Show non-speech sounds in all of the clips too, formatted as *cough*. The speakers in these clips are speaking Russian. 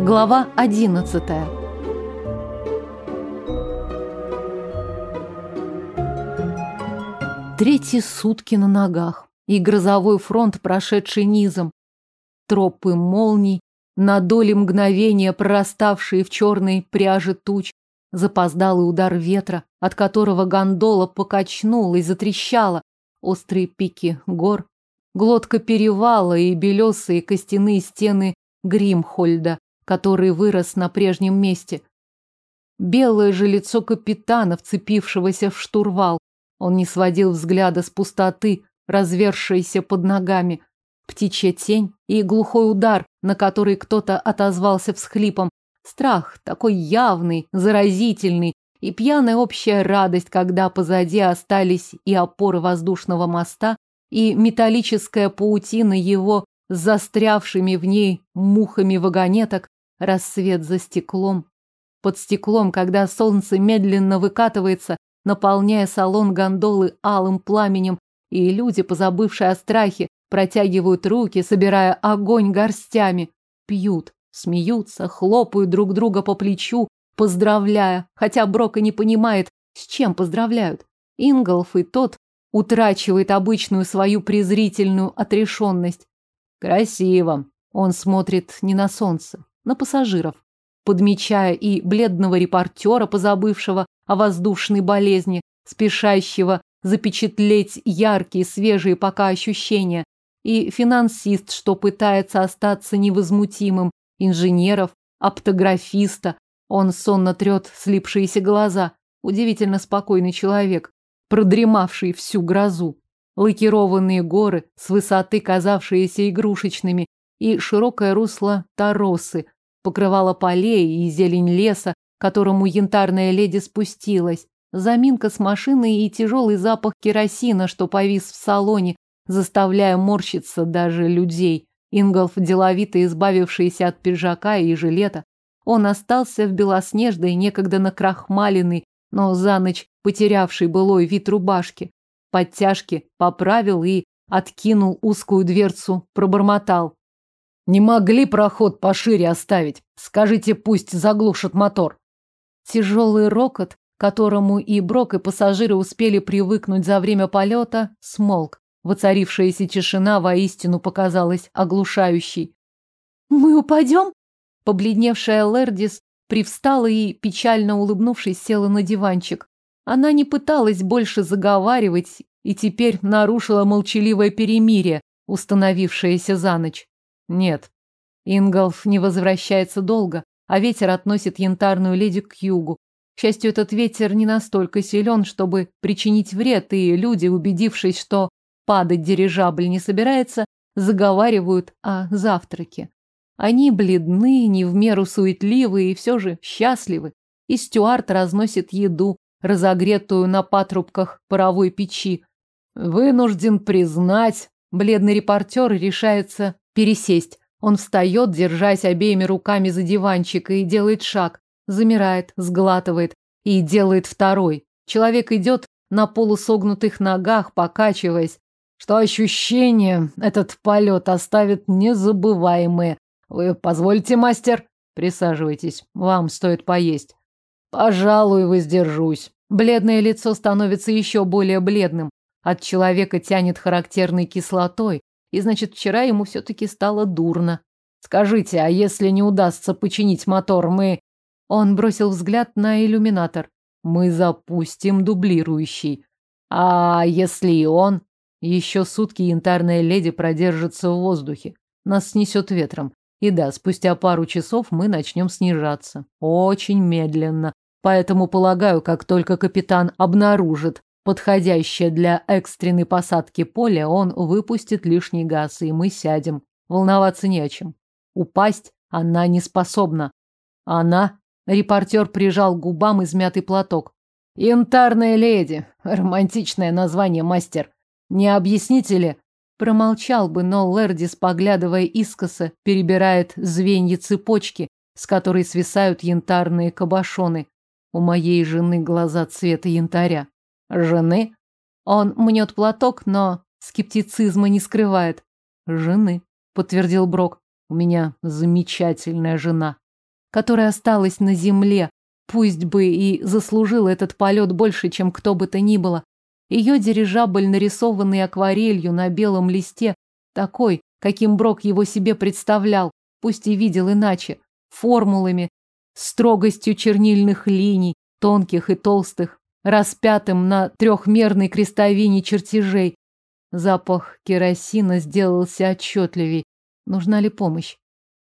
Глава одиннадцатая. Третьи сутки на ногах, и грозовой фронт, прошедший низом. Тропы молний, на доли мгновения прораставшие в черной пряже туч, запоздалый удар ветра, от которого гондола покачнулась, затрещала, острые пики гор, глотка перевала и белесые костяные стены Гримхольда, который вырос на прежнем месте. Белое же лицо капитана, вцепившегося в штурвал. Он не сводил взгляда с пустоты, развершейся под ногами. Птичья тень и глухой удар, на который кто-то отозвался всхлипом. Страх, такой явный, заразительный, и пьяная общая радость, когда позади остались и опоры воздушного моста, и металлическая паутина его с застрявшими в ней мухами вагонеток, рассвет за стеклом. Под стеклом, когда солнце медленно выкатывается, наполняя салон гондолы алым пламенем, и люди, позабывшие о страхе, протягивают руки, собирая огонь горстями, пьют, смеются, хлопают друг друга по плечу, поздравляя, хотя Брок и не понимает, с чем поздравляют. Инголф и тот утрачивает обычную свою презрительную отрешенность. Красиво. Он смотрит не на солнце, на пассажиров, подмечая и бледного репортера, позабывшего о воздушной болезни, спешащего запечатлеть яркие, свежие пока ощущения, и финансист, что пытается остаться невозмутимым, инженеров, оптографиста. Он сонно трет слипшиеся глаза. Удивительно спокойный человек, продремавший всю грозу. Лакированные горы, с высоты казавшиеся игрушечными, и широкое русло Таросы, покрывало полей и зелень леса, которому янтарная леди спустилась. Заминка с машиной и тяжелый запах керосина, что повис в салоне, заставляя морщиться даже людей. Инголф, деловито избавившийся от пиджака и жилета, он остался в белоснежной, некогда накрахмаленной, но за ночь потерявший былой вид рубашки. Подтяжки поправил и откинул узкую дверцу, пробормотал. Не могли проход пошире оставить. Скажите, пусть заглушат мотор. Тяжелый рокот, которому и Брок, и пассажиры успели привыкнуть за время полета, смолк. Воцарившаяся тишина воистину показалась оглушающей. «Мы упадем?» Побледневшая Лердис привстала и, печально улыбнувшись, села на диванчик. Она не пыталась больше заговаривать и теперь нарушила молчаливое перемирие, установившееся за ночь. Нет, Инголф не возвращается долго, а ветер относит янтарную леди к югу. К счастью, этот ветер не настолько силен, чтобы причинить вред, и люди, убедившись, что падать дирижабль не собирается, заговаривают о завтраке. Они бледны, не в меру суетливы и все же счастливы. И Стюарт разносит еду, разогретую на патрубках паровой печи. Вынужден признать, бледный репортер решается пересесть. Он встает, держась обеими руками за диванчик, и делает шаг, замирает, сглатывает и делает второй. Человек идет на полусогнутых ногах, покачиваясь, что ощущение этот полет оставит незабываемые. Вы позвольте, мастер? Присаживайтесь, вам стоит поесть. Пожалуй, воздержусь. Бледное лицо становится еще более бледным. От человека тянет характерной кислотой, и значит, вчера ему все-таки стало дурно. Скажите, а если не удастся починить мотор, мы... Он бросил взгляд на иллюминатор. Мы запустим дублирующий. А если и он? Еще сутки янтарная леди продержится в воздухе. Нас снесет ветром. И да, спустя пару часов мы начнем снижаться. Очень медленно. Поэтому, полагаю, как только капитан обнаружит, подходящее для экстренной посадки поле, он выпустит лишний газ, и мы сядем. Волноваться не о чем. Упасть она не способна. Она... Репортер прижал губам измятый платок. «Янтарная леди. Романтичное название, мастер. Не объясните ли?» Промолчал бы, но Лердис, поглядывая искоса, перебирает звенья цепочки, с которой свисают янтарные кабошоны. У моей жены глаза цвета янтаря. Жены? Он мнет платок, но скептицизма не скрывает. Жены, подтвердил Брок. У меня замечательная жена. которая осталась на земле, пусть бы и заслужила этот полет больше, чем кто бы то ни было. Ее дирижабль, нарисованный акварелью на белом листе, такой, каким Брок его себе представлял, пусть и видел иначе, формулами, строгостью чернильных линий, тонких и толстых, распятым на трехмерной крестовине чертежей. Запах керосина сделался отчетливей. Нужна ли помощь?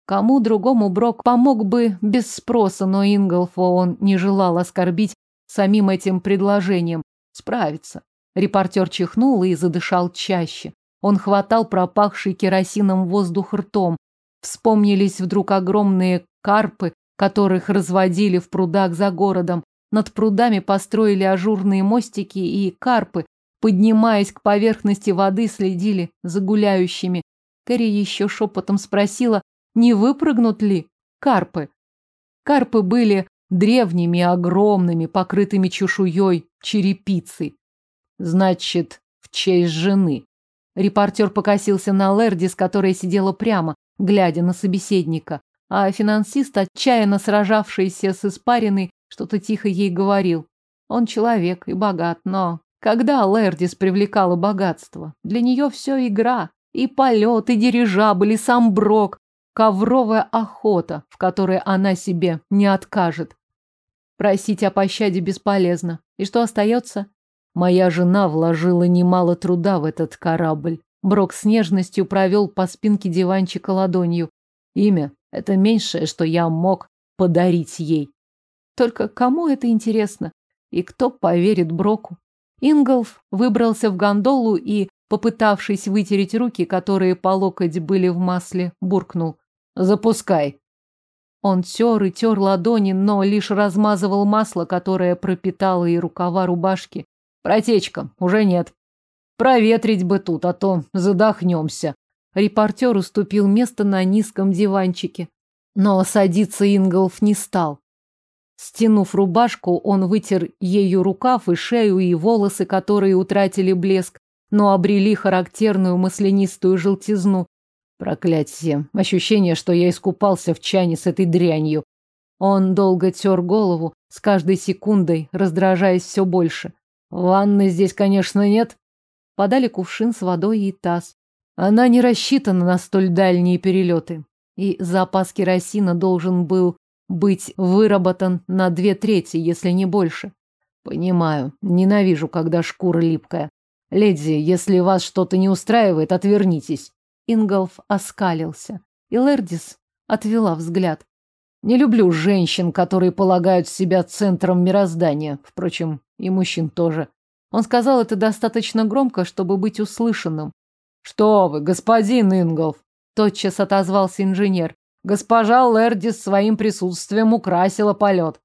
Кому другому Брок помог бы без спроса, но Инголфа он не желал оскорбить самим этим предложением. Справиться. Репортер чихнул и задышал чаще. Он хватал пропахший керосином воздух ртом. Вспомнились вдруг огромные карпы, которых разводили в прудах за городом. Над прудами построили ажурные мостики, и карпы, поднимаясь к поверхности воды, следили за гуляющими. Кэрри еще шепотом спросила, не выпрыгнут ли карпы. Карпы были древними, огромными, покрытыми чешуей, черепицей. Значит, в честь жены. Репортер покосился на Лердис, которая сидела прямо, глядя на собеседника, а финансист, отчаянно сражавшийся с испариной, что-то тихо ей говорил. Он человек и богат, но когда Лердис привлекала богатство? Для нее все игра. И полет, и дирижабль, и сам Брок. Ковровая охота, в которой она себе не откажет. Просить о пощаде бесполезно. И что остается? Моя жена вложила немало труда в этот корабль. Брок с нежностью провел по спинке диванчика ладонью. Имя — это меньшее, что я мог подарить ей. Только кому это интересно? И кто поверит Броку? Инголф выбрался в гондолу и, попытавшись вытереть руки, которые по локоть были в масле, буркнул. «Запускай!» Он тер и тер ладони, но лишь размазывал масло, которое пропитало и рукава рубашки. Протечка, уже нет. Проветрить бы тут, а то задохнемся. Репортер уступил место на низком диванчике. Но садиться Инголф не стал. Стянув рубашку, он вытер ею рукав и шею, и волосы, которые утратили блеск, но обрели характерную маслянистую желтизну. Проклятие. Ощущение, что я искупался в чане с этой дрянью. Он долго тер голову, с каждой секундой раздражаясь все больше. Ванны здесь, конечно, нет. Подали кувшин с водой и таз. Она не рассчитана на столь дальние перелеты. И запас керосина должен был быть выработан на две трети, если не больше. Понимаю, ненавижу, когда шкура липкая. Леди, если вас что-то не устраивает, отвернитесь. Инголф оскалился, и Лердис отвела взгляд. Не люблю женщин, которые полагают себя центром мироздания. Впрочем, и мужчин тоже. Он сказал это достаточно громко, чтобы быть услышанным. «Что вы, господин Инголф!» Тотчас отозвался инженер. «Госпожа Лердис своим присутствием украсила полет.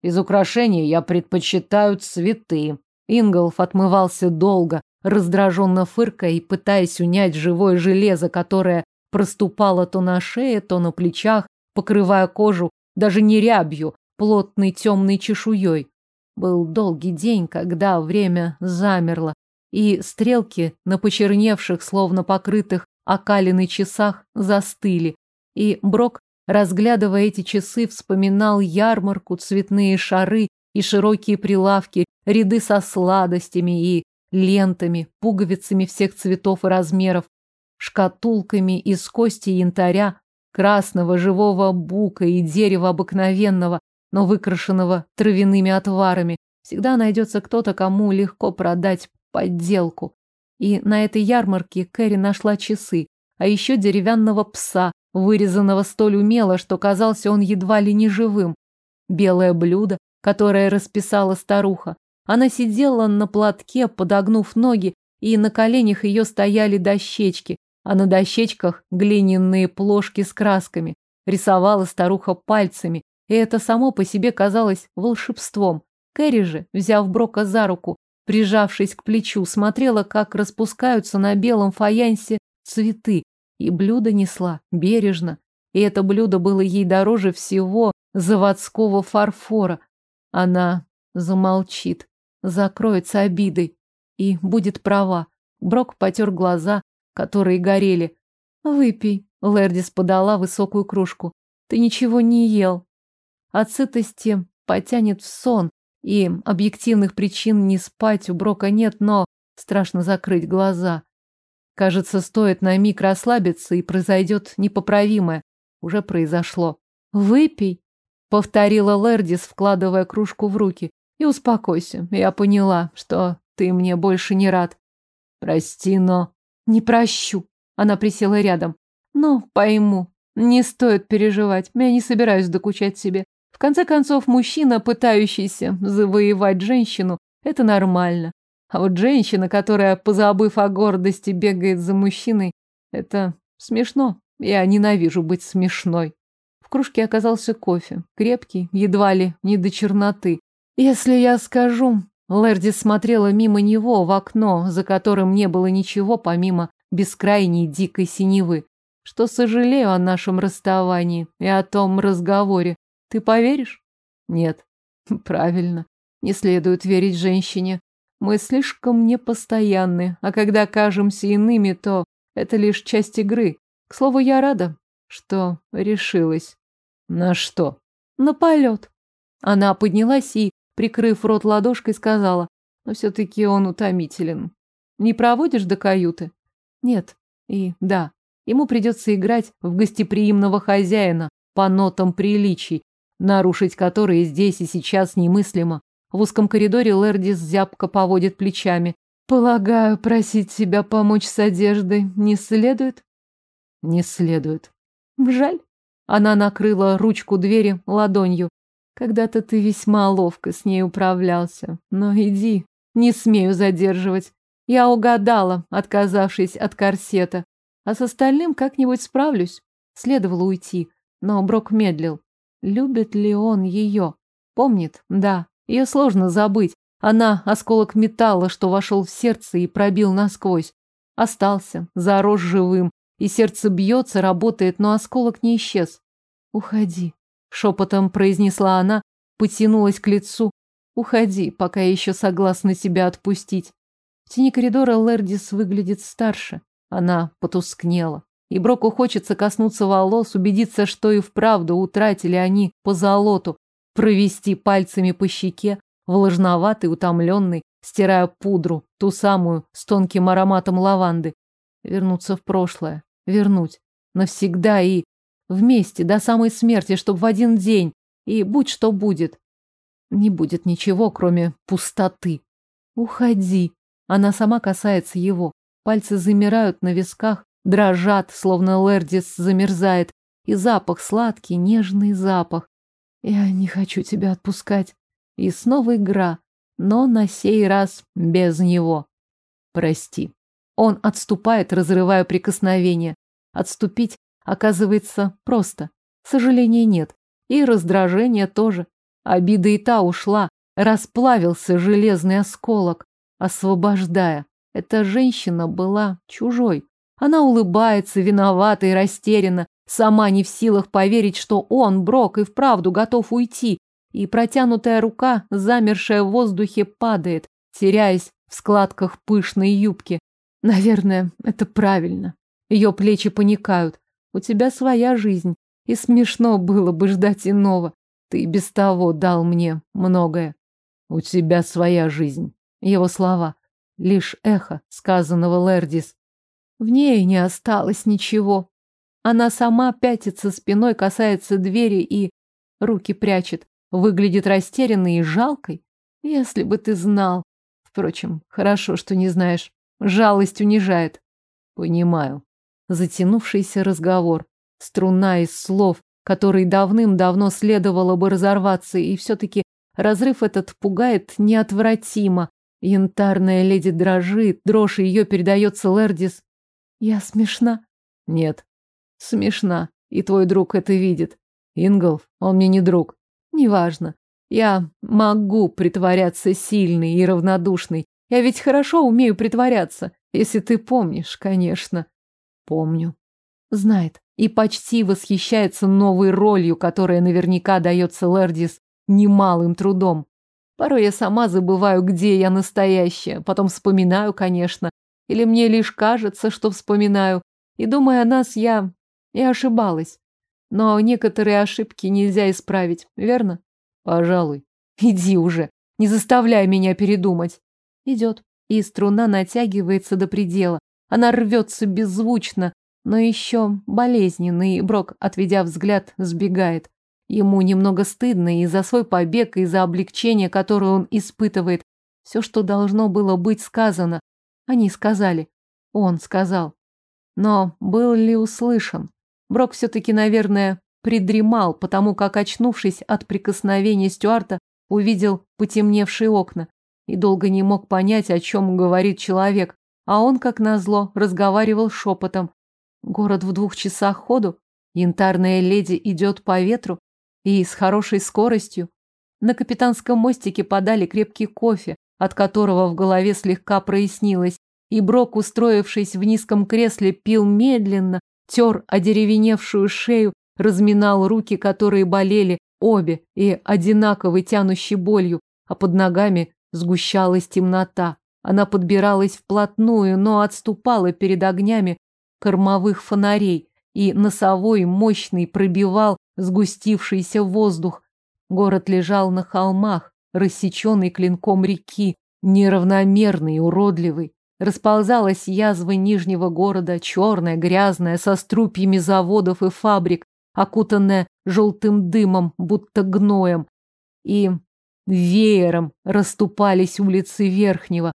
Из украшений я предпочитаю цветы». Инголф отмывался долго, раздраженно фыркая и пытаясь унять живое железо, которое проступало то на шее, то на плечах, покрывая кожу даже не рябью, плотной темной чешуей. Был долгий день, когда время замерло, и стрелки на почерневших, словно покрытых окалиной часах, застыли. И Брок, разглядывая эти часы, вспоминал ярмарку, цветные шары и широкие прилавки, ряды со сладостями и лентами, пуговицами всех цветов и размеров, шкатулками из кости янтаря, красного живого бука и дерева обыкновенного, но выкрашенного травяными отварами. Всегда найдется кто-то, кому легко продать подделку. И на этой ярмарке Кэрри нашла часы, а еще деревянного пса, вырезанного столь умело, что казался он едва ли не живым. Белое блюдо, которое расписала старуха. Она сидела на платке, подогнув ноги, и на коленях ее стояли дощечки, а на дощечках глиняные плошки с красками. Рисовала старуха пальцами, и это само по себе казалось волшебством. Кэрри же, взяв Брока за руку, прижавшись к плечу, смотрела, как распускаются на белом фаянсе цветы, и блюдо несла бережно. И это блюдо было ей дороже всего заводского фарфора. Она замолчит, закроется обидой и будет права. Брок потер глаза, которые горели. «Выпей», — Лердис подала высокую кружку. «Ты ничего не ел». От сытости потянет в сон, и объективных причин не спать у Брока нет, но страшно закрыть глаза. Кажется, стоит на миг расслабиться, и произойдет непоправимое. Уже произошло. «Выпей», — повторила Лердис, вкладывая кружку в руки. «И успокойся. Я поняла, что ты мне больше не рад». «Прости, но...» «Не прощу». Она присела рядом. «Но пойму. Не стоит переживать. Я не собираюсь докучать себе. В конце концов, мужчина, пытающийся завоевать женщину, это нормально. А вот женщина, которая, позабыв о гордости, бегает за мужчиной, это смешно. Я ненавижу быть смешной. В кружке оказался кофе, крепкий, едва ли не до черноты. Если я скажу... Лерди смотрела мимо него в окно, за которым не было ничего помимо бескрайней дикой синевы, что сожалею о нашем расставании и о том разговоре. Ты поверишь? Нет. *laughs* Правильно. Не следует верить женщине. Мы слишком непостоянны, а когда кажемся иными, то это лишь часть игры. К слову, я рада, что решилась. На что? На полет. Она поднялась и, прикрыв рот ладошкой, сказала, но все-таки он утомителен. Не проводишь до каюты? Нет. И да, ему придется играть в гостеприимного хозяина по нотам приличий, нарушить которые здесь и сейчас немыслимо. В узком коридоре Лердис зябко поводит плечами. Полагаю, просить себя помочь с одеждой не следует? Не следует. Жаль. Она накрыла ручку двери ладонью. Когда-то ты весьма ловко с ней управлялся. Но иди, не смею задерживать. Я угадала, отказавшись от корсета. А с остальным как-нибудь справлюсь. Следовало уйти, но Брок медлил. Любит ли он ее? Помнит? Да. Ее сложно забыть. Она – осколок металла, что вошел в сердце и пробил насквозь. Остался, зарос живым, и сердце бьется, работает, но осколок не исчез. «Уходи», – шепотом произнесла она, потянулась к лицу. «Уходи, пока я еще согласна тебя отпустить». В тени коридора Лердис выглядит старше. Она потускнела. И Броку хочется коснуться волос, убедиться, что и вправду утратили они по золоту, провести пальцами по щеке, влажноватый, утомленный, стирая пудру, ту самую, с тонким ароматом лаванды. Вернуться в прошлое, вернуть, навсегда и вместе, до самой смерти, чтоб в один день, и будь что будет. Не будет ничего, кроме пустоты. Уходи. Она сама касается его. Пальцы замирают на висках, дрожат, словно Лердис замерзает, и запах сладкий, нежный запах. Я не хочу тебя отпускать. И снова игра, но на сей раз без него. Прости. Он отступает, разрывая прикосновение. Отступить, оказывается, просто. Сожаления нет. И раздражения тоже. Обида и та ушла. Расплавился железный осколок, освобождая. Эта женщина была чужой. Она улыбается, виновата и растеряна, Сама не в силах поверить, что он, Брок, и вправду готов уйти, и протянутая рука, замершая в воздухе, падает, теряясь в складках пышной юбки. Наверное, это правильно. Ее плечи паникают. У тебя своя жизнь, и смешно было бы ждать иного. Ты без того дал мне многое. У тебя своя жизнь. Его слова. Лишь эхо сказанного Лердис. В ней не осталось ничего. Она сама пятится спиной, касается двери и руки прячет. Выглядит растерянной и жалкой. Если бы ты знал. Впрочем, хорошо, что не знаешь. Жалость унижает. Понимаю. Затянувшийся разговор. Струна из слов, который давным-давно следовало бы разорваться, и все-таки разрыв этот пугает неотвратимо. Янтарная леди дрожит, дрожь ее передается Лердис. Я смешна? Нет, Смешно. И твой друг это видит. Инголф, он мне не друг. Неважно. Я могу притворяться сильной и равнодушной. Я ведь хорошо умею притворяться. Если ты помнишь, конечно. Помню. Знает. И почти восхищается новой ролью, которая наверняка дается Лердис немалым трудом. Порой я сама забываю, где я настоящая. Потом вспоминаю, конечно. Или мне лишь кажется, что вспоминаю. И думая о нас, я и ошибалась. Но некоторые ошибки нельзя исправить, верно? Пожалуй. Иди уже, не заставляй меня передумать. Идет. И струна натягивается до предела. Она рвется беззвучно, но еще болезненно, и Брок, отведя взгляд, сбегает. Ему немного стыдно и за свой побег, и за облегчение, которое он испытывает. Все, что должно было быть сказано, они сказали. Он сказал. Но был ли услышан? Брок все-таки, наверное, придремал, потому как, очнувшись от прикосновения Стюарта, увидел потемневшие окна и долго не мог понять, о чем говорит человек, а он, как назло, разговаривал шепотом. Город в двух часах ходу, янтарная леди идет по ветру и с хорошей скоростью. На капитанском мостике подали крепкий кофе, от которого в голове слегка прояснилось, и Брок, устроившись в низком кресле, пил медленно, тер одеревеневшую шею, разминал руки, которые болели, обе, и одинаково тянущей болью, а под ногами сгущалась темнота. Она подбиралась вплотную, но отступала перед огнями кормовых фонарей, и носовой мощный пробивал сгустившийся воздух. Город лежал на холмах, рассеченный клинком реки, неравномерный уродливый. Расползалась язва нижнего города, черная, грязная, со струпьями заводов и фабрик, окутанная желтым дымом, будто гноем. И веером расступались улицы Верхнего.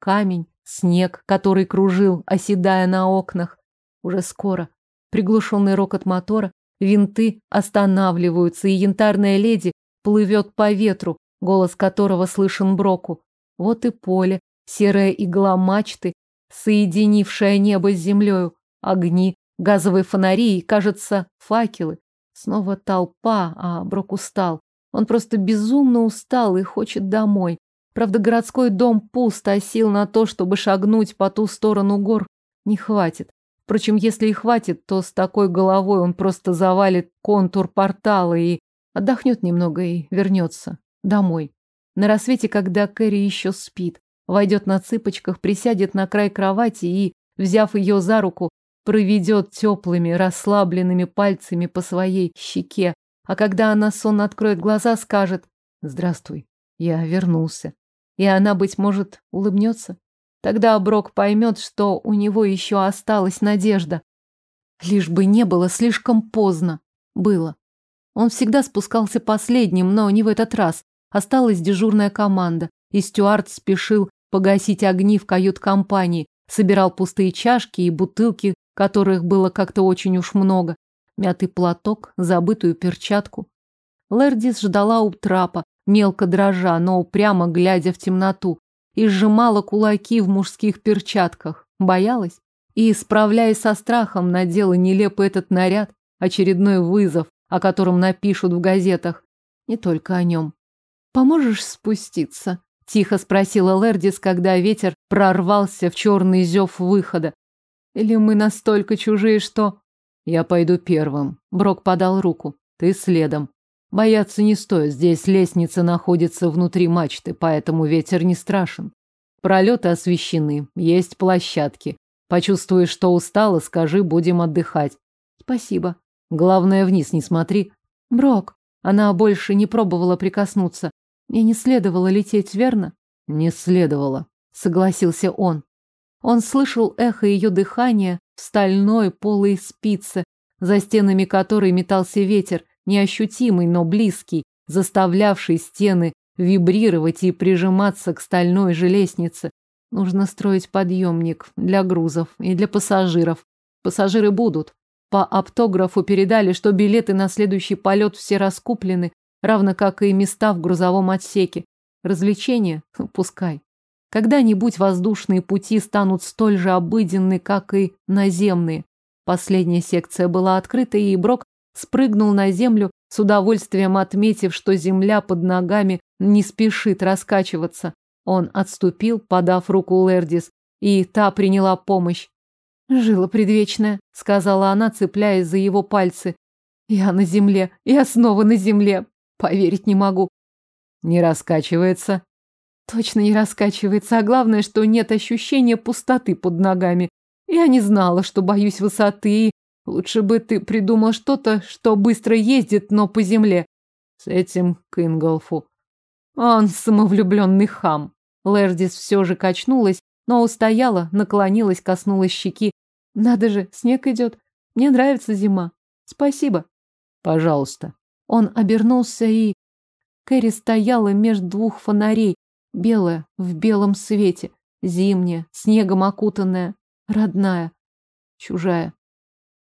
Камень, снег, который кружил, оседая на окнах. Уже скоро. Приглушенный рокот мотора, винты останавливаются, и янтарная леди плывет по ветру, голос которого слышен Броку. Вот и поле, серая игла мачты, соединившая небо с землею, огни, газовые фонари и, кажется, факелы. Снова толпа, а Брок устал. Он просто безумно устал и хочет домой. Правда, городской дом пуст, а сил на то, чтобы шагнуть по ту сторону гор, не хватит. Впрочем, если и хватит, то с такой головой он просто завалит контур портала и отдохнет немного и вернется домой. На рассвете, когда Кэрри еще спит, войдет на цыпочках, присядет на край кровати и, взяв ее за руку, проведет теплыми, расслабленными пальцами по своей щеке, а когда она сонно откроет глаза, скажет «Здравствуй, я вернулся». И она, быть может, улыбнется. Тогда Брок поймет, что у него еще осталась надежда. Лишь бы не было слишком поздно. Было. Он всегда спускался последним, но не в этот раз. Осталась дежурная команда, и Стюарт спешил погасить огни в кают-компании, собирал пустые чашки и бутылки, которых было как-то очень уж много, мятый платок, забытую перчатку. Лердис ждала у трапа, мелко дрожа, но упрямо глядя в темноту, и сжимала кулаки в мужских перчатках. Боялась и, справляясь со страхом, надела нелепый этот наряд, очередной вызов, о котором напишут в газетах. Не только о нем. «Поможешь спуститься?» – тихо спросила Лердис, когда ветер прорвался в черный зев выхода. «Или мы настолько чужие, что...» Я пойду первым. Брок подал руку. Ты следом. Бояться не стоит. Здесь лестница находится внутри мачты, поэтому ветер не страшен. Пролеты освещены. Есть площадки. Почувствуешь, что устала, скажи, будем отдыхать. Спасибо. Главное, вниз не смотри. Брок. Она больше не пробовала прикоснуться. Мне не следовало лететь, верно? Не следовало, согласился он. Он слышал эхо ее дыхания в стальной полой спице, за стенами которой метался ветер, неощутимый, но близкий, заставлявший стены вибрировать и прижиматься к стальной же лестнице. Нужно строить подъемник для грузов и для пассажиров. Пассажиры будут. По оптографу передали, что билеты на следующий полет все раскуплены, равно как и места в грузовом отсеке. Развлечения? Пускай. Когда-нибудь воздушные пути станут столь же обыденны, как и наземные. Последняя секция была открыта, и Брок спрыгнул на землю, с удовольствием отметив, что земля под ногами не спешит раскачиваться. Он отступил, подав руку Лердис, и та приняла помощь. «Жила предвечная», — сказала она, цепляясь за его пальцы. «Я на земле, я снова на земле. Поверить не могу». «Не раскачивается», Точно не раскачивается, а главное, что нет ощущения пустоты под ногами. Я не знала, что боюсь высоты, Лучше бы ты придумал что-то, что быстро ездит, но по земле. С этим к Инголфу. Он самовлюбленный хам. Лердис все же качнулась, но устояла, наклонилась, коснулась щеки. Надо же, снег идет. Мне нравится зима. Спасибо. Пожалуйста. Он обернулся и... Кэрри стояла между двух фонарей, белая, в белом свете, зимняя, снегом окутанная, родная, чужая.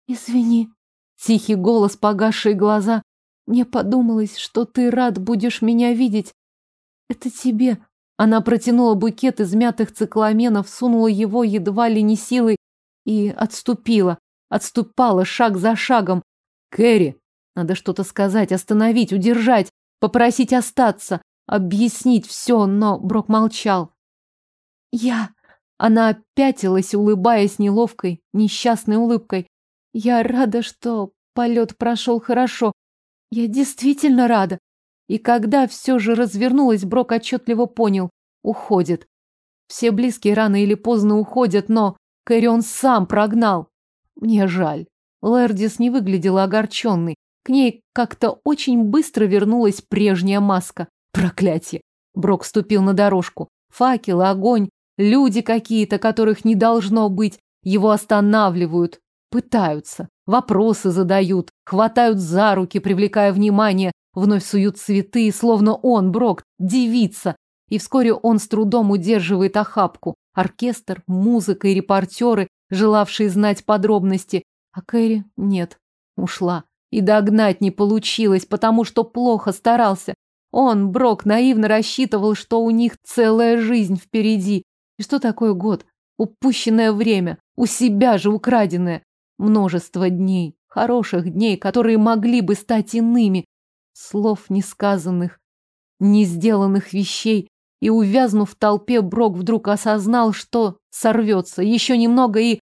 «Извини», — тихий голос, погасшие глаза. «Мне подумалось, что ты рад будешь меня видеть. Это тебе». Она протянула букет из мятых цикламенов, сунула его едва ли не силой и отступила. Отступала шаг за шагом. «Кэрри!» Надо что-то сказать, остановить, удержать, попросить остаться, объяснить все, но Брок молчал. Я... Она пятилась, улыбаясь неловкой, несчастной улыбкой. Я рада, что полет прошел хорошо. Я действительно рада. И когда все же развернулась, Брок отчетливо понял. Уходит. Все близкие рано или поздно уходят, но Кэрион сам прогнал. Мне жаль. Лэрдис не выглядела огорченной. К ней как-то очень быстро вернулась прежняя маска. Проклятие! Брок ступил на дорожку. Факел, огонь, люди какие-то, которых не должно быть, его останавливают, пытаются, вопросы задают, хватают за руки, привлекая внимание, вновь суют цветы, словно он, Брок, девица. И вскоре он с трудом удерживает охапку. Оркестр, музыка и репортеры, желавшие знать подробности. А Кэрри нет, ушла. И догнать не получилось, потому что плохо старался. Он, Брок, наивно рассчитывал, что у них целая жизнь впереди. И что такое год? Упущенное время, у себя же украденное. Множество дней, хороших дней, которые могли бы стать иными. Слов несказанных, не сделанных вещей. И, увязнув в толпе, Брок вдруг осознал, что сорвется. Еще немного и...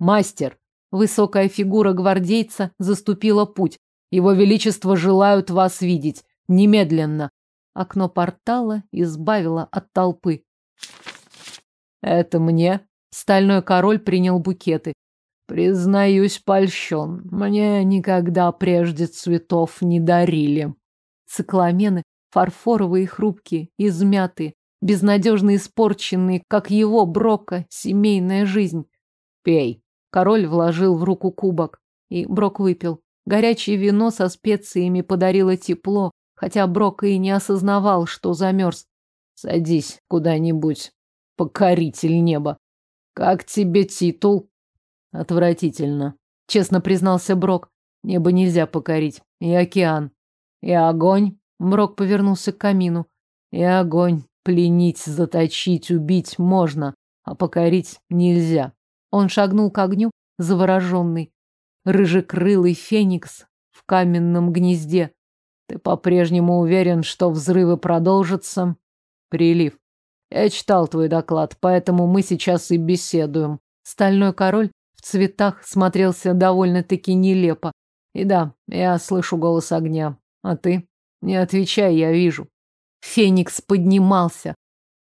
Мастер! Высокая фигура гвардейца заступила путь. Его Величество желают вас видеть. Немедленно. Окно портала избавило от толпы. Это мне. Стальной король принял букеты. Признаюсь, польщен. Мне никогда прежде цветов не дарили. Цикламены, фарфоровые хрупкие, измятые, безнадежно испорченные, как его, Брока, семейная жизнь. Пей. Король вложил в руку кубок, и Брок выпил. Горячее вино со специями подарило тепло, хотя Брок и не осознавал, что замерз. Садись куда-нибудь, покоритель неба. Как тебе титул? Отвратительно. Честно признался Брок. Небо нельзя покорить. И океан. И огонь. Брок повернулся к камину. И огонь. Пленить, заточить, убить можно, а покорить нельзя. Он шагнул к огню, завороженный. Рыжекрылый феникс в каменном гнезде. Ты по-прежнему уверен, что взрывы продолжатся? Прилив. Я читал твой доклад, поэтому мы сейчас и беседуем. Стальной король в цветах смотрелся довольно-таки нелепо. И да, я слышу голос огня. А ты? Не отвечай, я вижу. Феникс поднимался,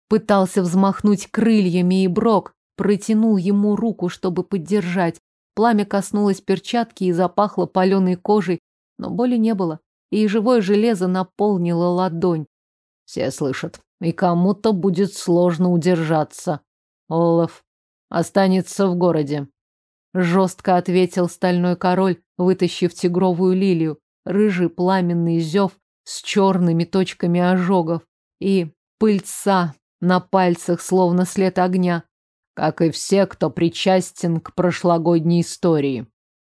пытался взмахнуть крыльями, и Брок протянул ему руку, чтобы поддержать. Пламя коснулось перчатки и запахло паленой кожей, но боли не было, и живое железо наполнило ладонь. Все слышат, и кому-то будет сложно удержаться. Олаф останется в городе. Жестко ответил стальной король, вытащив тигровую лилию, рыжий пламенный зев с черными точками ожогов и пыльца на пальцах, словно след огня как и все, кто причастен к прошлогодней истории.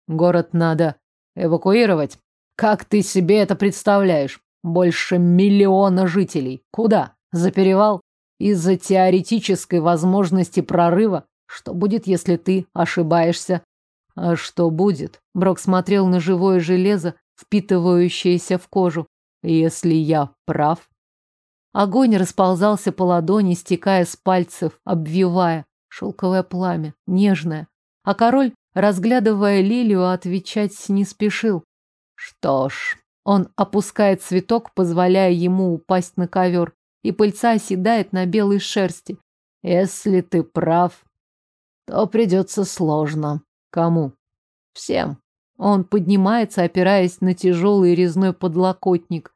Город надо эвакуировать. Как ты себе это представляешь? Больше миллиона жителей. Куда? За перевал? Из-за теоретической возможности прорыва? Что будет, если ты ошибаешься? А что будет? Брок смотрел на живое железо, впитывающееся в кожу. Если я прав? Огонь расползался по ладони, стекая с пальцев, обвивая. Шелковое пламя, нежное. А король, разглядывая лилию, отвечать не спешил. Что ж, он опускает цветок, позволяя ему упасть на ковер, и пыльца оседает на белой шерсти. Если ты прав, то придется сложно. Кому? Всем. Он поднимается, опираясь на тяжелый резной подлокотник.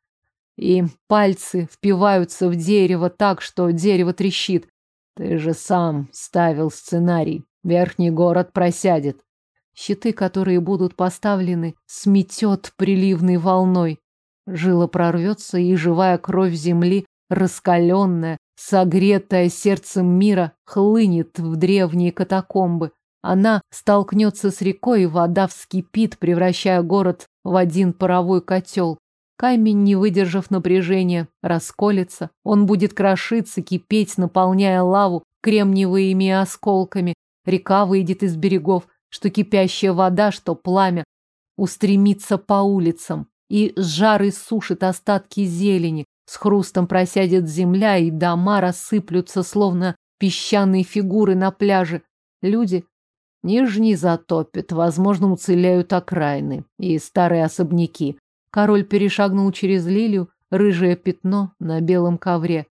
И пальцы впиваются в дерево так, что дерево трещит. Ты же сам ставил сценарий. Верхний город просядет. Щиты, которые будут поставлены, сметет приливной волной. Жила прорвется, и живая кровь земли, раскаленная, согретая сердцем мира, хлынет в древние катакомбы. Она столкнется с рекой, и вода вскипит, превращая город в один паровой котел. Камень, не выдержав напряжения, расколется. Он будет крошиться, кипеть, наполняя лаву кремниевыми осколками. Река выйдет из берегов, что кипящая вода, что пламя, устремится по улицам и с жарой сушит остатки зелени, с хрустом просядет земля, и дома рассыплются, словно песчаные фигуры на пляже. Люди нижний затопят, возможно, уцелеют окраины и старые особняки. Король перешагнул через лилию, рыжее пятно на белом ковре.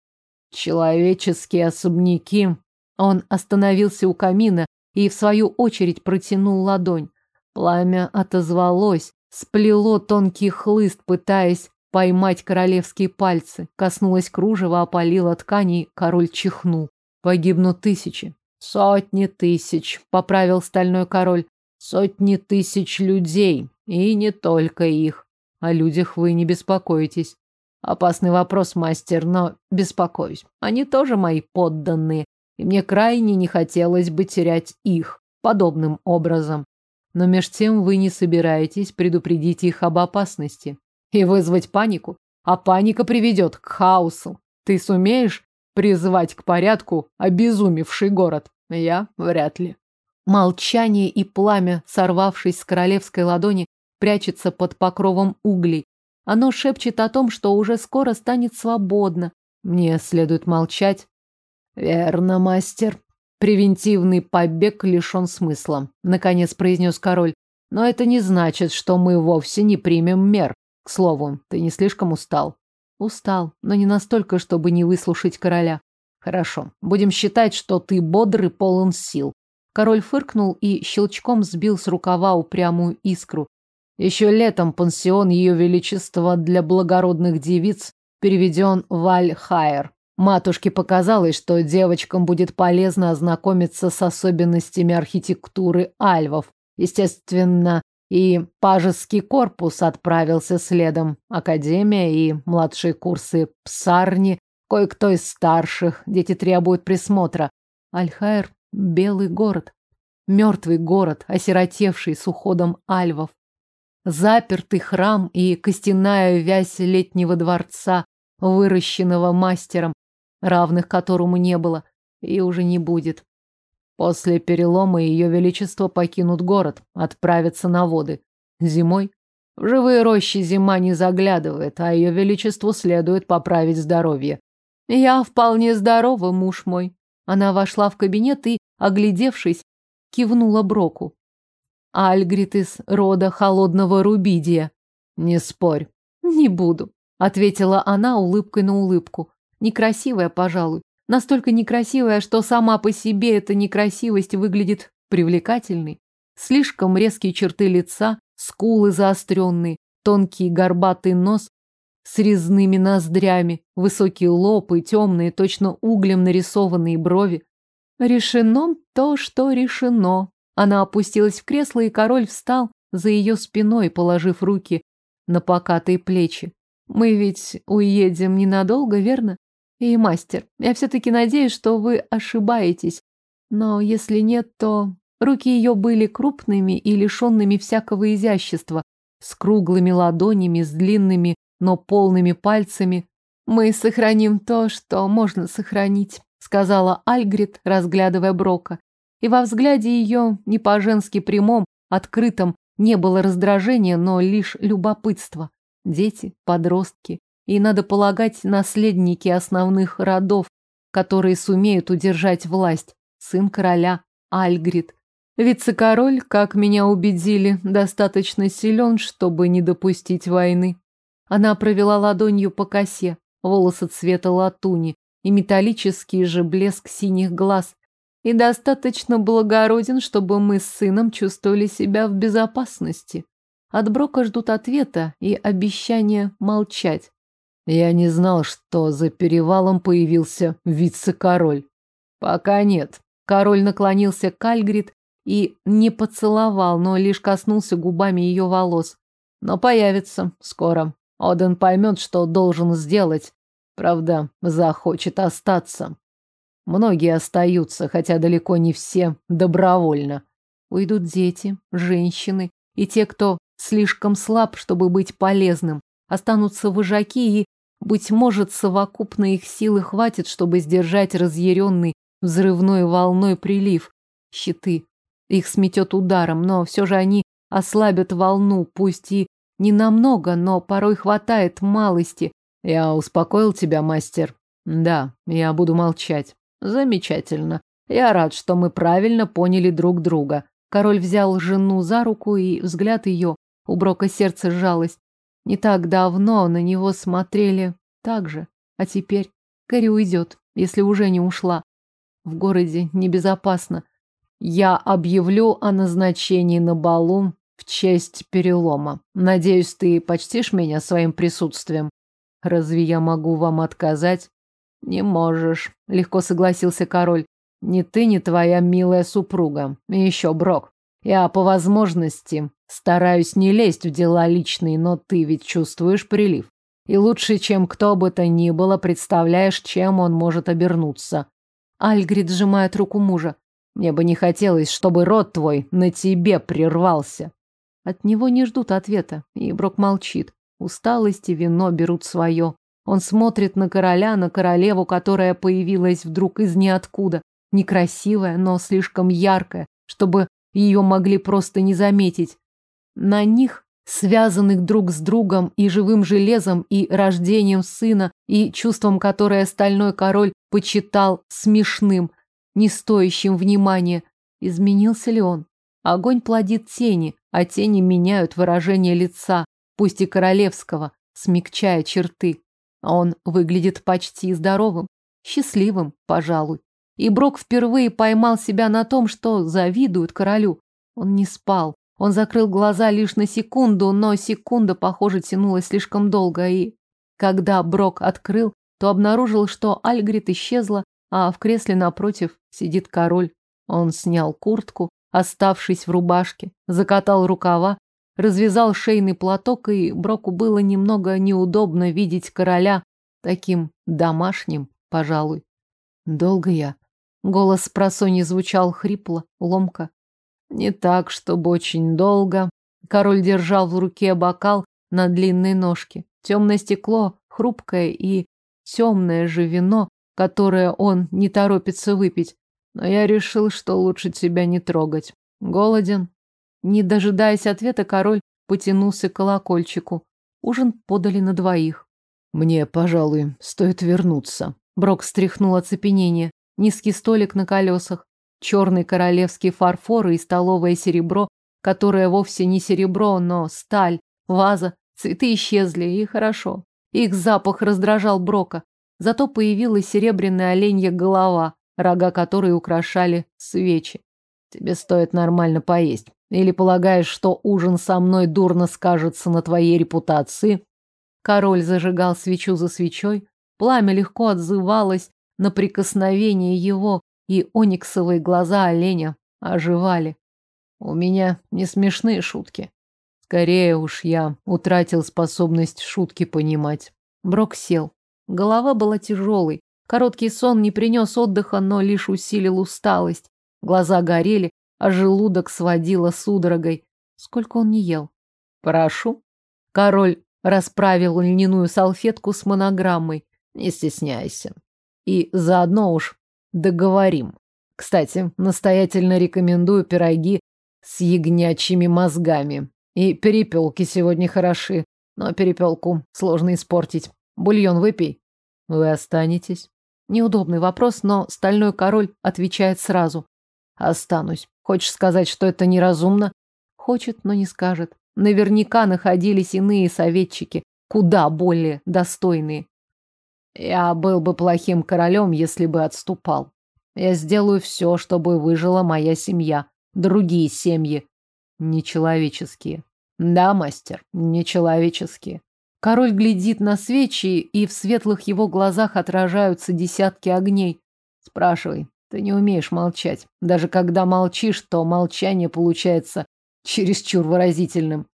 Человеческие особняки. Он остановился у камина и, в свою очередь, протянул ладонь. Пламя отозвалось, сплело тонкий хлыст, пытаясь поймать королевские пальцы. Коснулась кружева, опалила ткани, король чихнул. Погибнут тысячи. Сотни тысяч, поправил стальной король. Сотни тысяч людей. И не только их. О людях вы не беспокойтесь. Опасный вопрос, мастер, но беспокоюсь. Они тоже мои подданные и мне крайне не хотелось бы терять их подобным образом. Но меж тем вы не собираетесь предупредить их об опасности и вызвать панику, а паника приведет к хаосу. Ты сумеешь призвать к порядку обезумевший город? Я вряд ли. Молчание и пламя, сорвавшись с королевской ладони, прячется под покровом углей. Оно шепчет о том, что уже скоро станет свободно. Мне следует молчать, Верно, мастер. Превентивный побег лишен смысла, наконец произнес король. Но это не значит, что мы вовсе не примем мер. К слову, ты не слишком устал? Устал, но не настолько, чтобы не выслушать короля. Хорошо, будем считать, что ты бодрый, полон сил. Король фыркнул и щелчком сбил с рукава упрямую искру. Еще летом пансион Ее Величества для благородных девиц переведен в Аль-Хайер. Матушке показалось, что девочкам будет полезно ознакомиться с особенностями архитектуры альвов. Естественно, и пажеский корпус отправился следом. Академия и младшие курсы псарни, кое-кто из старших, дети требуют присмотра. Альхайр — белый город. Мертвый город, осиротевший с уходом альвов. Запертый храм и костяная вязь летнего дворца, выращенного мастером, равных которому не было и уже не будет. После перелома ее величество покинут город, отправятся на воды. Зимой в живые рощи зима не заглядывает, а ее величеству следует поправить здоровье. Я вполне здорова, муж мой. Она вошла в кабинет и, оглядевшись, кивнула Броку. Альгрид из рода холодного рубидия. Не спорь. Не буду, ответила она улыбкой на улыбку. Некрасивая, пожалуй. Настолько некрасивая, что сама по себе эта некрасивость выглядит привлекательной. Слишком резкие черты лица, скулы заостренные, тонкий горбатый нос с резными ноздрями, высокий лоб и темные, точно углем нарисованные брови. Решено то, что решено. Она опустилась в кресло, и король встал за ее спиной, положив руки на покатые плечи. Мы ведь уедем ненадолго, верно? И, мастер, я все-таки надеюсь, что вы ошибаетесь. Но если нет, то... Руки ее были крупными и лишенными всякого изящества, с круглыми ладонями, с длинными, но полными пальцами. «Мы сохраним то, что можно сохранить», — сказала Альгрид, разглядывая Брока. И во взгляде ее, не по-женски прямом, открытом, не было раздражения, но лишь любопытство. Дети, подростки, и, надо полагать, наследники основных родов, которые сумеют удержать власть. Сын короля, Альгрид. Вице-король, как меня убедили, достаточно силен, чтобы не допустить войны. Она провела ладонью по косе, волосы цвета латуни и металлический же блеск синих глаз. И достаточно благороден, чтобы мы с сыном чувствовали себя в безопасности. От Брока ждут ответа и обещания молчать. Я не знал, что за перевалом появился вице-король. Пока нет. Король наклонился к Альгрид и не поцеловал, но лишь коснулся губами ее волос. Но появится скоро. Оден поймет, что должен сделать. Правда, захочет остаться. Многие остаются, хотя далеко не все добровольно. Уйдут дети, женщины и те, кто слишком слаб, чтобы быть полезным. Останутся вожаки, и, быть может, совокупно их силы хватит, чтобы сдержать разъяренный взрывной волной прилив. Щиты. Их сметет ударом, но все же они ослабят волну, пусть и не намного, но порой хватает малости. Я успокоил тебя, мастер. Да, я буду молчать. Замечательно. Я рад, что мы правильно поняли друг друга. Король взял жену за руку, и взгляд ее у Брока сердце сжалось. Не так давно на него смотрели так же. А теперь Кэрри уйдет, если уже не ушла. В городе небезопасно. Я объявлю о назначении на балу в честь перелома. Надеюсь, ты почтишь меня своим присутствием. Разве я могу вам отказать? Не можешь, легко согласился король. Ни ты, ни твоя милая супруга. И еще Брок. Я по возможности стараюсь не лезть в дела личные, но ты ведь чувствуешь прилив. И лучше, чем кто бы то ни было, представляешь, чем он может обернуться. Альгрид сжимает руку мужа. Мне бы не хотелось, чтобы род твой на тебе прервался. От него не ждут ответа, и Брок молчит. Усталость и вино берут свое. Он смотрит на короля, на королеву, которая появилась вдруг из ниоткуда. Некрасивая, но слишком яркая, чтобы ее могли просто не заметить. На них, связанных друг с другом и живым железом, и рождением сына, и чувством, которое стальной король почитал смешным, не стоящим внимания, изменился ли он? Огонь плодит тени, а тени меняют выражение лица, пусть и королевского, смягчая черты. А он выглядит почти здоровым, счастливым, пожалуй. И Брок впервые поймал себя на том, что завидует королю. Он не спал. Он закрыл глаза лишь на секунду, но секунда, похоже, тянулась слишком долго, и... Когда Брок открыл, то обнаружил, что Альгрид исчезла, а в кресле напротив сидит король. Он снял куртку, оставшись в рубашке, закатал рукава, развязал шейный платок, и Броку было немного неудобно видеть короля таким домашним, пожалуй. Долго я. Голос просони звучал хрипло, ломко. Не так, чтобы очень долго. Король держал в руке бокал на длинной ножке. Темное стекло, хрупкое и темное же вино, которое он не торопится выпить но я решил, что лучше тебя не трогать. Голоден. Не дожидаясь ответа, король потянулся к колокольчику. Ужин подали на двоих. Мне, пожалуй, стоит вернуться. Брок стряхнул оцепенение. Низкий столик на колесах, черный королевский фарфор и столовое серебро, которое вовсе не серебро, но сталь, ваза, цветы исчезли, и хорошо. Их запах раздражал Брока. Зато появилась серебряная оленья голова, рога которой украшали свечи. Тебе стоит нормально поесть. Или полагаешь, что ужин со мной дурно скажется на твоей репутации? Король зажигал свечу за свечой. Пламя легко отзывалось на прикосновение его, и ониксовые глаза оленя оживали. У меня не смешные шутки. Скорее уж я утратил способность шутки понимать. Брок сел. Голова была тяжелой, Короткий сон не принес отдыха, но лишь усилил усталость. Глаза горели, а желудок сводило судорогой. Сколько он не ел? Прошу. Король расправил льняную салфетку с монограммой. Не стесняйся. И заодно уж договорим. Кстати, настоятельно рекомендую пироги с ягнячьими мозгами. И перепелки сегодня хороши, но перепелку сложно испортить. Бульон выпей. Вы останетесь? Неудобный вопрос, но стальной король отвечает сразу. Останусь. Хочешь сказать, что это неразумно? Хочет, но не скажет. Наверняка находились иные советчики, куда более достойные. Я был бы плохим королем, если бы отступал. Я сделаю все, чтобы выжила моя семья. Другие семьи. Нечеловеческие. Да, мастер, нечеловеческие. Король глядит на свечи, и в светлых его глазах отражаются десятки огней. Спрашивай, ты не умеешь молчать. Даже когда молчишь, то молчание получается чересчур выразительным.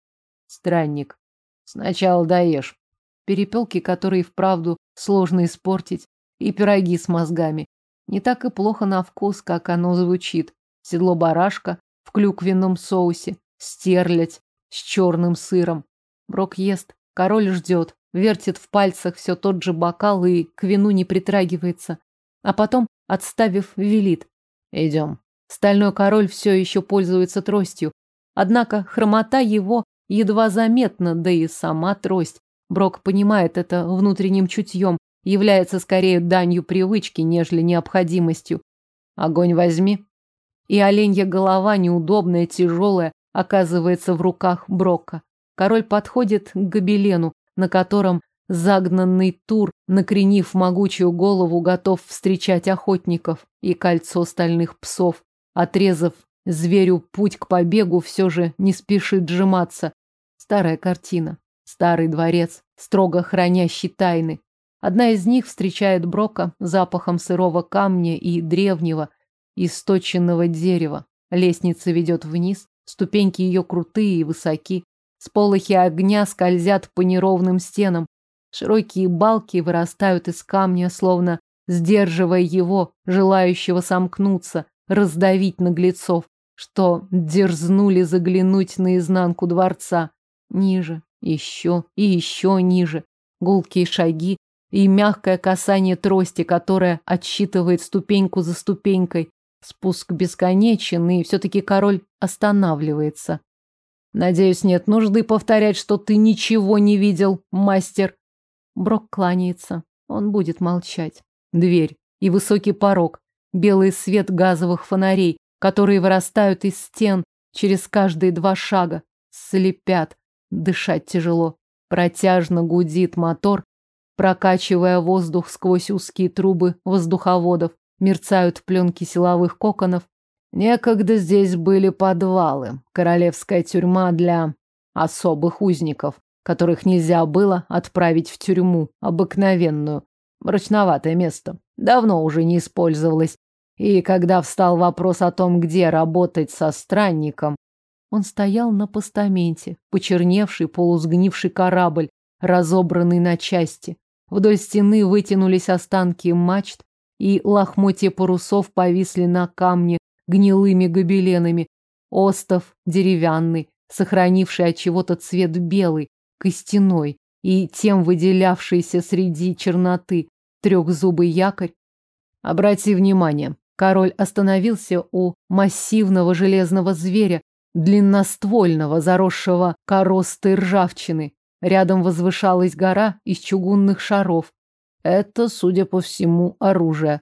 Странник. Сначала даешь. Перепелки, которые вправду сложно испортить, и пироги с мозгами. Не так и плохо на вкус, как оно звучит. Седло барашка в клюквенном соусе, стерлядь с черным сыром. Брок ест, король ждет, вертит в пальцах все тот же бокал и к вину не притрагивается. А потом, отставив, велит. Идем. Стальной король все еще пользуется тростью. Однако хромота его едва заметна, да и сама трость. Брок понимает это внутренним чутьем, является скорее данью привычки, нежели необходимостью. Огонь возьми. И оленья голова, неудобная, тяжелая, оказывается в руках Брока. Король подходит к гобелену, на котором загнанный тур, накренив могучую голову, готов встречать охотников и кольцо стальных псов, отрезав зверю путь к побегу, все же не спешит сжиматься. Старая картина, старый дворец, строго хранящий тайны. Одна из них встречает Брока запахом сырого камня и древнего, источенного дерева. Лестница ведет вниз, ступеньки ее крутые и высоки. Сполохи огня скользят по неровным стенам. Широкие балки вырастают из камня, словно сдерживая его, желающего сомкнуться, раздавить наглецов, что дерзнули заглянуть наизнанку дворца. Ниже, еще и еще ниже. Гулкие шаги, и мягкое касание трости, которая отсчитывает ступеньку за ступенькой. Спуск бесконечен, и все-таки король останавливается. Надеюсь, нет нужды повторять, что ты ничего не видел, мастер. Брок кланяется. Он будет молчать. Дверь и высокий порог, белый свет газовых фонарей, которые вырастают из стен через каждые два шага, слепят. Дышать тяжело. Протяжно гудит мотор, прокачивая воздух сквозь узкие трубы воздуховодов, мерцают пленки силовых коконов. Некогда здесь были подвалы, королевская тюрьма для особых узников, которых нельзя было отправить в тюрьму, обыкновенную. Мрачноватое место. Давно уже не использовалось. И когда встал вопрос о том, где работать со странником, он стоял на постаменте, почерневший, полусгнивший корабль, разобранный на части. Вдоль стены вытянулись останки мачт, и лохмотья парусов повисли на камне гнилыми гобеленами. Остов деревянный, сохранивший от чего-то цвет белый, костяной, и тем выделявшийся среди черноты трехзубый якорь. Обрати внимание, король остановился у массивного железного зверя, длинноствольного, заросшего коростой ржавчины. Рядом возвышалась гора из чугунных шаров. Это, судя по всему, оружие.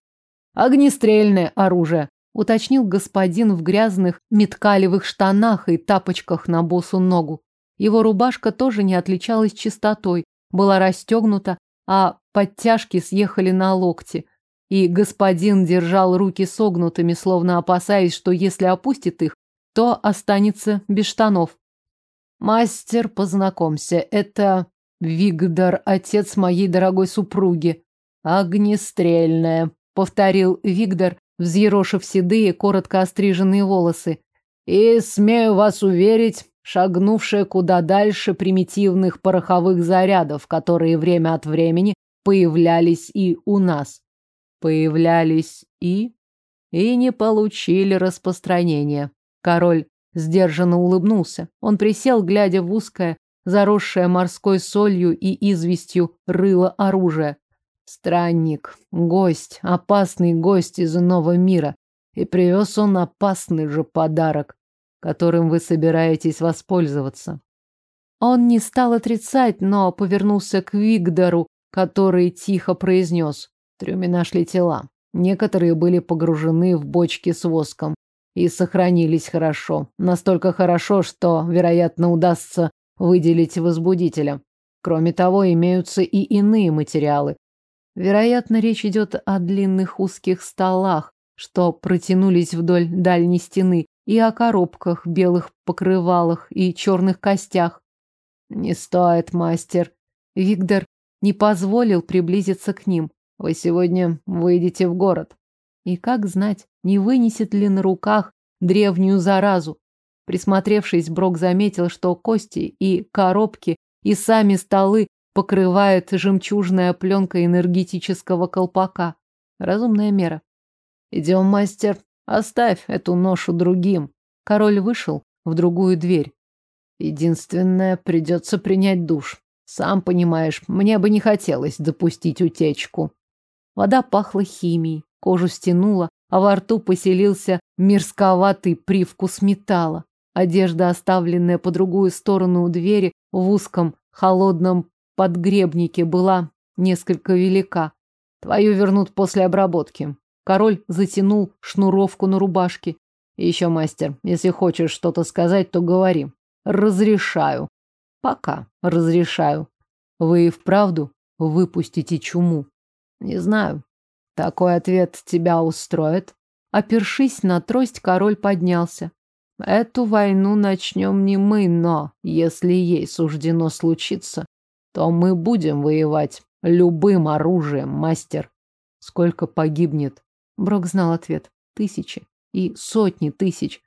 Огнестрельное оружие, уточнил господин в грязных меткалевых штанах и тапочках на босу ногу. Его рубашка тоже не отличалась чистотой, была расстегнута, а подтяжки съехали на локти. И господин держал руки согнутыми, словно опасаясь, что если опустит их, то останется без штанов. Мастер, познакомься, это Вигдар, отец моей дорогой супруги. Огнестрельная, повторил Вигдар, взъерошив седые, коротко остриженные волосы. И, смею вас уверить, шагнувшая куда дальше примитивных пороховых зарядов, которые время от времени появлялись и у нас. Появлялись и... и не получили распространения. Король Сдержанно улыбнулся. Он присел, глядя в узкое, заросшее морской солью и известью рыло оружия. Странник, гость, опасный гость из иного мира. И привез он опасный же подарок, которым вы собираетесь воспользоваться. Он не стал отрицать, но повернулся к Вигдору, который тихо произнес. В трюме нашли тела. Некоторые были погружены в бочки с воском и сохранились хорошо. Настолько хорошо, что, вероятно, удастся выделить возбудителя. Кроме того, имеются и иные материалы. Вероятно, речь идет о длинных узких столах, что протянулись вдоль дальней стены и о коробках, белых покрывалах и черных костях. Не стоит, мастер. Виктор не позволил приблизиться к ним. Вы сегодня выйдете в город. И как знать, не вынесет ли на руках древнюю заразу. Присмотревшись, Брок заметил, что кости и коробки и сами столы покрывают жемчужная пленка энергетического колпака. Разумная мера. Идем, мастер, оставь эту ношу другим. Король вышел в другую дверь. Единственное, придется принять душ. Сам понимаешь, мне бы не хотелось допустить утечку. Вода пахла химией, кожу стянула, а во рту поселился мерзковатый привкус металла. Одежда, оставленная по другую сторону у двери в узком холодном подгребнике, была несколько велика. Твою вернут после обработки. Король затянул шнуровку на рубашке. Еще, мастер, если хочешь что-то сказать, то говори. Разрешаю. Пока разрешаю. Вы и вправду выпустите чуму? Не знаю. Такой ответ тебя устроит? Опершись на трость, король поднялся. Эту войну начнем не мы, но если ей суждено случиться, то мы будем воевать любым оружием, мастер. Сколько погибнет? Брок знал ответ. Тысячи и сотни тысяч.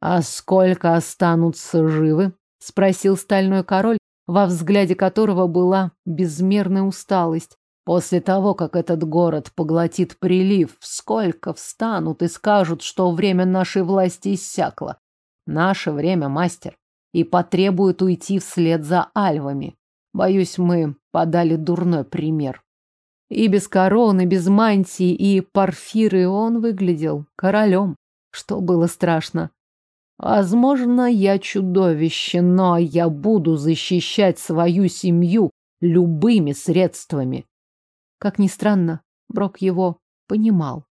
А сколько останутся живы? Спросил стальной король, во взгляде которого была безмерная усталость. После того, как этот город поглотит прилив, сколько встанут и скажут, что время нашей власти иссякло. Наше время, мастер, и потребуют уйти вслед за альвами. Боюсь, мы подали дурной пример. И без короны, без мантии и парфиры он выглядел королем, что было страшно. Возможно, я чудовище, но я буду защищать свою семью любыми средствами. Как ни странно, Брок его понимал.